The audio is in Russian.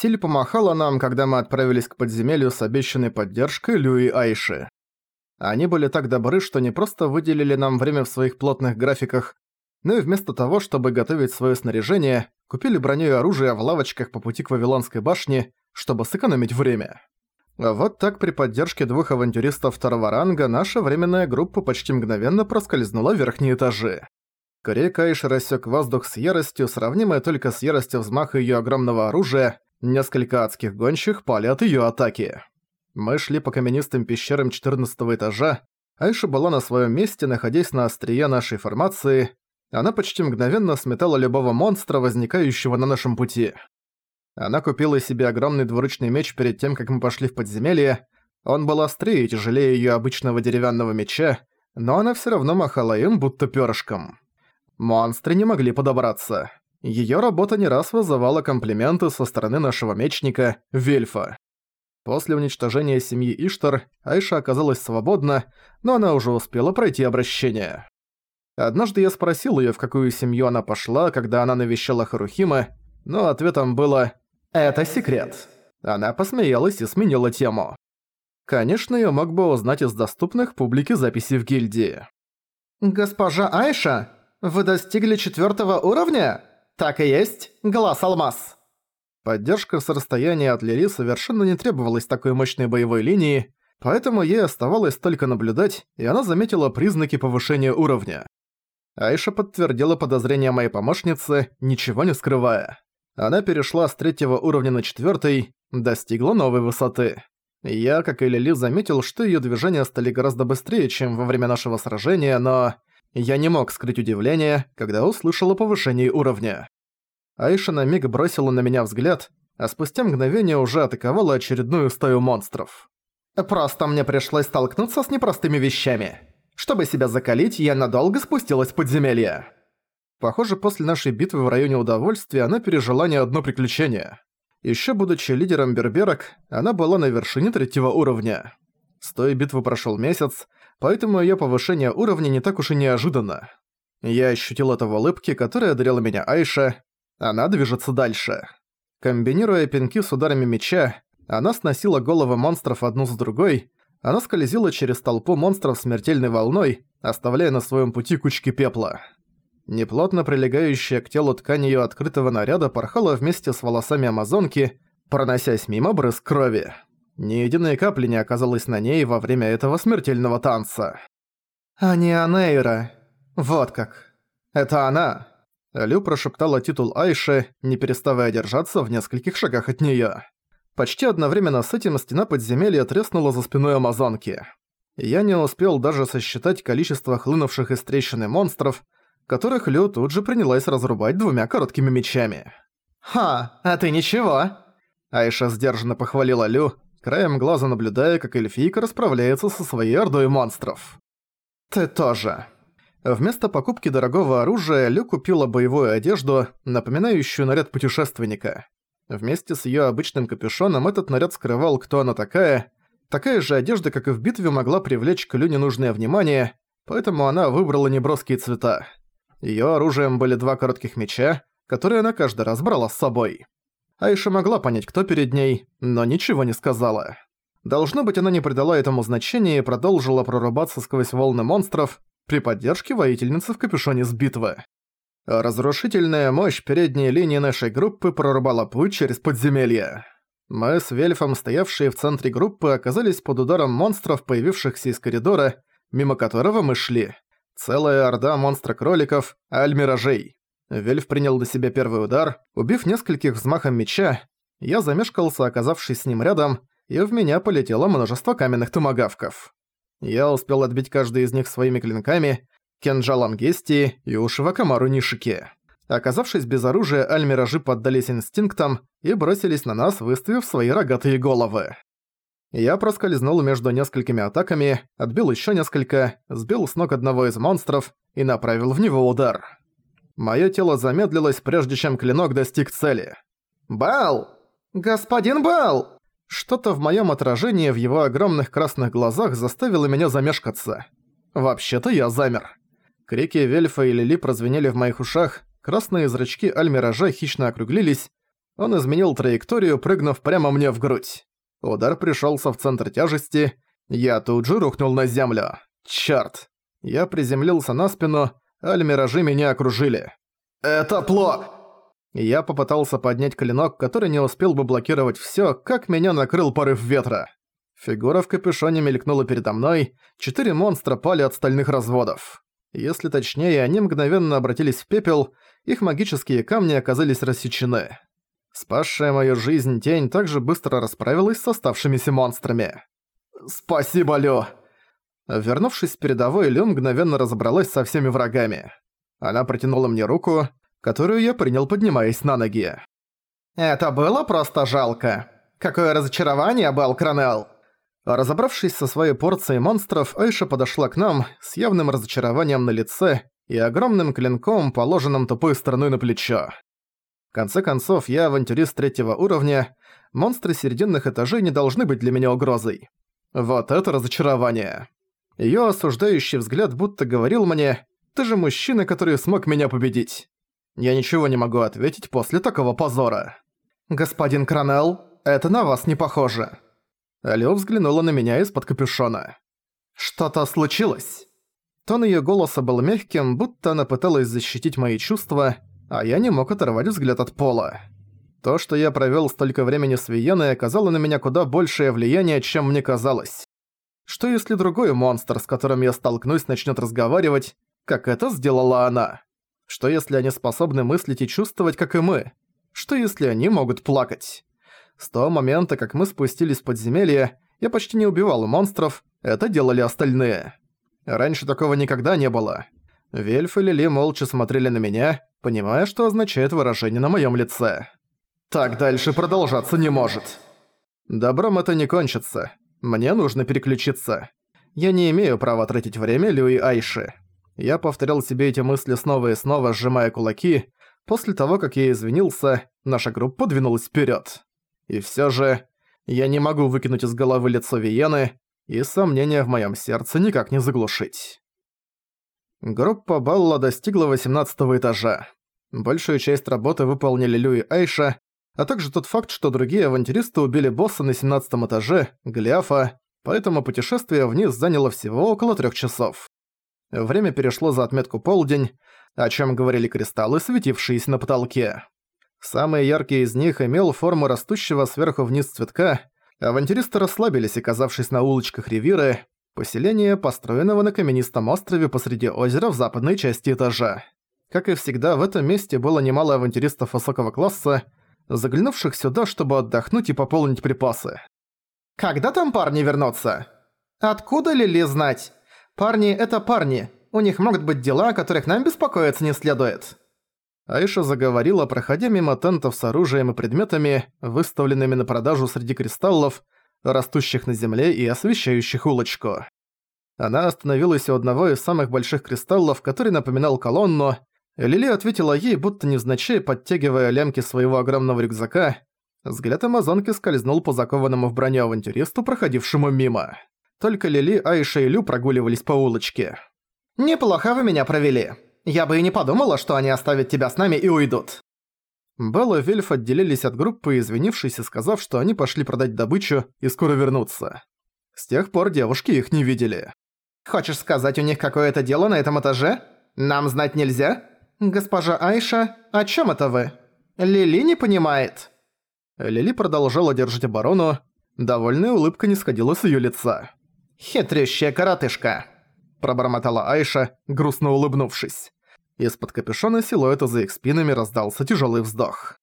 Силь помахала нам, когда мы отправились к подземелью с обещанной поддержкой Лю и Айши. Они были так добры, что не просто выделили нам время в своих плотных графиках, но и вместо того, чтобы готовить свое снаряжение, купили броню и оружие в лавочках по пути к Вавилонской башне, чтобы сэкономить время. Вот так при поддержке двух авантюристов второго ранга наша временная группа почти мгновенно проскользнула в верхние этажи. Крик Айши рассек воздух с яростью, сравнимой только с яростью взмаха ее огромного оружия, несколько адских гонщих пали от ее атаки. Мы шли по каменистым пещерам 14 этажа, Айша была на своем месте, находясь на острие нашей формации, она почти мгновенно сметала любого монстра, возникающего на нашем пути. Она купила себе огромный двуручный меч перед тем, как мы пошли в подземелье. Он был острее и тяжелее её обычного деревянного меча, но она всё равно махала им, будто пёрышком. Монстры не могли подобраться. Её работа не раз вызывала комплименты со стороны нашего мечника, Вельфа. После уничтожения семьи Иштар Айша оказалась свободна, но она уже успела пройти обращение. Однажды я спросил её, в какую семью она пошла, когда она навещала Харухима, но ответом было «Это секрет». Она посмеялась и сменила тему. Конечно, я мог бы узнать из доступных публике записей в гильдии. «Госпожа Айша, вы достигли четвёртого уровня? Так и есть, глаз алмаз». Поддержка с расстояния от Лири совершенно не требовалась такой мощной боевой линии, поэтому ей оставалось только наблюдать, и она заметила признаки повышения уровня. Айша подтвердила подозрения моей помощницы, ничего не скрывая. Она перешла с третьего уровня на четвертый, достигла новой высоты. Я, как и Лили, заметил, что ее движения стали гораздо быстрее, чем во время нашего сражения, но... Я не мог скрыть удивление, когда услышал о повышении уровня. Айша на миг бросила на меня взгляд, а спустя мгновение уже атаковала очередную стаю монстров. «Просто мне пришлось столкнуться с непростыми вещами», чтобы себя закалить, я надолго спустилась в подземелье. Похоже, после нашей битвы в районе удовольствия она пережила не одно приключение. Ещё будучи лидером берберок, она была на вершине третьего уровня. С той битвы прошёл месяц, поэтому её повышение уровня не так уж и неожиданно. Я ощутил это в улыбке, которая одарила меня Айша. Она движется дальше. Комбинируя пинки с ударами меча, она сносила головы монстров одну за другой, она скользила через толпу монстров смертельной волной, оставляя на своем пути кучки пепла. Неплотно прилегающая к телу ткань её открытого наряда порхала вместе с волосами амазонки, проносясь мимо брызг крови. Ни единой капли не оказалось на ней во время этого смертельного танца. «А не Анейра. Вот как. Это она!» Лю прошептала титул Айши, не переставая держаться в нескольких шагах от неё. Почти одновременно с этим стена подземелья треснула за спиной амазонки. Я не успел даже сосчитать количество хлынувших из трещины монстров, которых Лю тут же принялась разрубать двумя короткими мечами. «Ха, а ты ничего!» Айша сдержанно похвалила Лю, краем глаза наблюдая, как эльфийка расправляется со своей ордой монстров. «Ты тоже!» Вместо покупки дорогого оружия Лю купила боевую одежду, напоминающую наряд путешественника. Вместе с её обычным капюшоном этот наряд скрывал, кто она такая. Такая же одежда, как и в битве, могла привлечь к Лю ненужное внимание, поэтому она выбрала неброские цвета. Её оружием были два коротких меча, которые она каждый раз брала с собой. Айша могла понять, кто перед ней, но ничего не сказала. Должно быть, она не придала этому значения и продолжила прорубаться сквозь волны монстров при поддержке воительницы в капюшоне с битвы. Разрушительная мощь передней линии нашей группы прорубала путь через подземелье. Мы с Вельфом, стоявшие в центре группы, оказались под ударом монстров, появившихся из коридора, мимо которого мы шли. Целая орда монстра-кроликов, аль-миражей. Вельф принял на себя первый удар, убив нескольких взмахом меча. Я замешкался, оказавшись с ним рядом, и в меня полетело множество каменных томагавков. Я успел отбить каждый из них своими клинками, кинжалом Гести и Ушива Камару Нишики. Оказавшись без оружия, альмиражи поддались инстинктам и бросились на нас, выставив свои рогатые головы. Я проскользнул между несколькими атаками, отбил еще несколько, сбил с ног одного из монстров и направил в него удар. Моё тело замедлилось, прежде чем клинок достиг цели. «Бал! Господин Бал!» Что-то в моём отражении в его огромных красных глазах заставило меня замешкаться. Вообще-то я замер. Крики Вельфа и Лили прозвенели в моих ушах, красные зрачки Альмиража хищно округлились. Он изменил траекторию, прыгнув прямо мне в грудь. Удар пришелся в центр тяжести, я тут же рухнул на землю. Чёрт. Я приземлился на спину, аль-миражи меня окружили. «Это плохо!» Я попытался поднять клинок, который не успел бы блокировать всё, как меня накрыл порыв ветра. Фигура в капюшоне мелькнула передо мной, четыре монстра пали от стальных разводов. Если точнее, они мгновенно обратились в пепел, их магические камни оказались рассечены. Спасшая мою жизнь тень также быстро расправилась с оставшимися монстрами. «Спасибо, Лю!» Вернувшись с передовой, Лю мгновенно разобралась со всеми врагами. Она протянула мне руку, которую я принял, поднимаясь на ноги. «Это было просто жалко. Какое разочарование, Белл Кронелл!» Разобравшись со своей порцией монстров, Айша подошла к нам с явным разочарованием на лице и огромным клинком, положенным тупой стороной на плечо. В конце концов, я авантюрист третьего уровня, монстры серединных этажей не должны быть для меня угрозой. Вот это разочарование. Её осуждающий взгляд будто говорил мне «Ты же мужчина, который смог меня победить». Я ничего не могу ответить после такого позора. «Господин Кронелл, это на вас не похоже». Алё взглянула на меня из-под капюшона. «Что-то случилось?» Тон её голоса был мягким, будто она пыталась защитить мои чувства, а я не мог оторвать взгляд от пола. То, что я провёл столько времени с Виеной, оказало на меня куда большее влияние, чем мне казалось. Что если другой монстр, с которым я столкнусь, начнёт разговаривать, как это сделала она? Что если они способны мыслить и чувствовать, как и мы? Что если они могут плакать? С того момента, как мы спустились в подземелье, я почти не убивал монстров, это делали остальные. Раньше такого никогда не было. Вельф и Лили молча смотрели на меня, понимая, что означает выражение на моем лице. «Так дальше продолжаться не может». «Добром это не кончится. Мне нужно переключиться. Я не имею права тратить время Лю и Айши». Я повторял себе эти мысли снова и снова, сжимая кулаки. После того, как я извинился, наша группа двинулась вперед. И все же, я не могу выкинуть из головы лицо Виены, и сомнения в моем сердце никак не заглушить. Группа Балла достигла 18 этажа. Большую часть работы выполнили Лю и Айша, а также тот факт, что другие авантюристы убили босса на 17 этаже, Гляфа, поэтому путешествие вниз заняло всего около трех часов. Время перешло за отметку полдень, о чем говорили кристаллы, светившиеся на потолке. Самый яркий из них имел форму растущего сверху вниз цветка. Авантюристы расслабились, оказавшись на улочках Ривиры, поселения, построенного на каменистом острове посреди озера в западной части этажа. Как и всегда, в этом месте было немало авантюристов высокого класса, заглянувших сюда, чтобы отдохнуть и пополнить припасы. «Когда там парни вернутся? Откуда Лили знать? Парни — это парни. У них могут быть дела, о которых нам беспокоиться не следует». Айша заговорила, проходя мимо тентов с оружием и предметами, выставленными на продажу среди кристаллов, растущих на земле и освещающих улочку. Она остановилась у одного из самых больших кристаллов, который напоминал колонну. Лили ответила ей, будто невзначай подтягивая лямки своего огромного рюкзака. Взгляд амазонки скользнул по закованному в броню авантюристу, проходившему мимо. Только Лили, Айша и Лю прогуливались по улочке. «Неплохо вы меня провели», я бы и не подумала, что они оставят тебя с нами и уйдут». Белла и Вельф отделились от группы, извинившись и сказав, что они пошли продать добычу и скоро вернутся. С тех пор девушки их не видели. «Хочешь сказать, у них какое-то дело на этом этаже? Нам знать нельзя? Госпожа Айша, о чем это вы? Лили не понимает». Лили продолжала держать оборону, довольная улыбка не сходила с ее лица. «Хитрющая коротышка», – пробормотала Айша, грустно улыбнувшись. Из-под капюшона силуэта за их спинами раздался тяжелый вздох.